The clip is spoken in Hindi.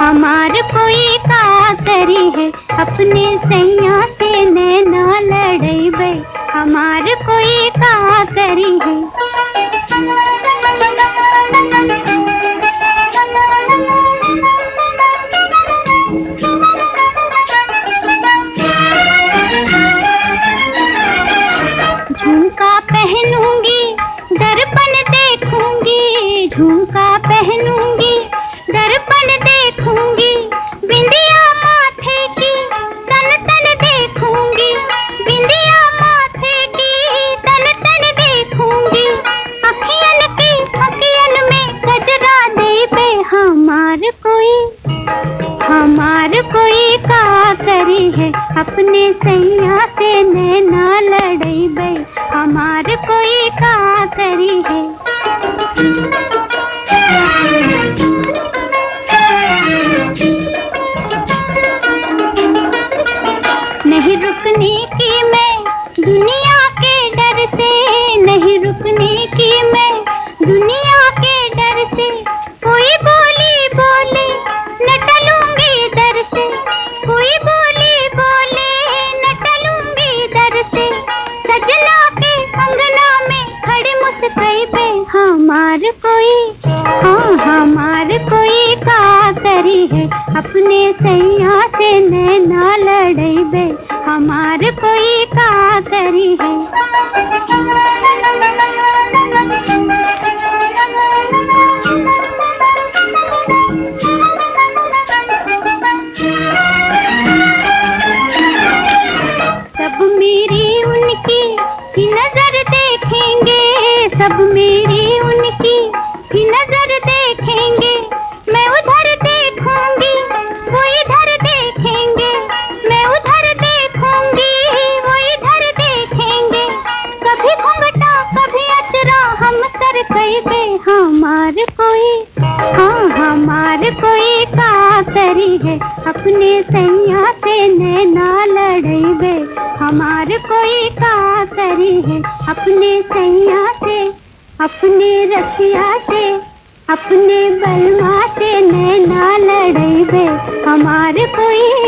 हमार कोई का करी है अपने सैया झुमका पहनूँगी, दर्पण देखूँगी, बिंदिया माथे की तन तन देखूँगी, बिंदिया माथे की तन तन देखूँगी। अखियन की अखियन में गजरा दे पे हमार कोई हमार कोई का करी है, अपने सैया से नैना लड़ई बई हमार कोई का करी है। दुनिया के डर से नहीं रुकने की मैं। दुनिया के डर से कोई बोली बोले न टलूँगी दर से। कोई बोली बोले न टलूँगी दर से। सजना के अंगना में खड़े मुस्काई पे हमार कोई हाँ हमार कोई का करी है। अपने सैया से सब मेरी उनकी नज़र देखेंगे सब मेरी पे हमार कोई। हाँ हमार कोई का करी है। अपने सैया से नैना लड़ई बे हमार कोई का करी है। अपने सैया से, अपने रसिया से, अपने बलवा से नैना लड़ई बे हमार कोई